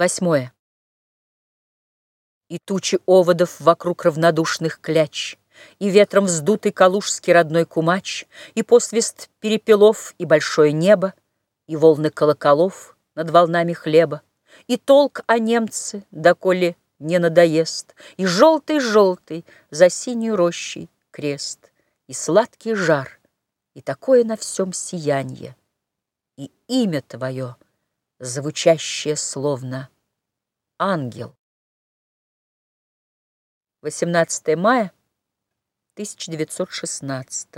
Восьмое. И тучи оводов вокруг равнодушных кляч, И ветром вздутый калужский родной кумач, И посвист перепелов, и большое небо, И волны колоколов над волнами хлеба, И толк о немце, доколе не надоест, И желтый-желтый за синюю рощей крест, И сладкий жар, и такое на всем сиянье, И имя твое — звучащее словно ангел. 18 мая 1916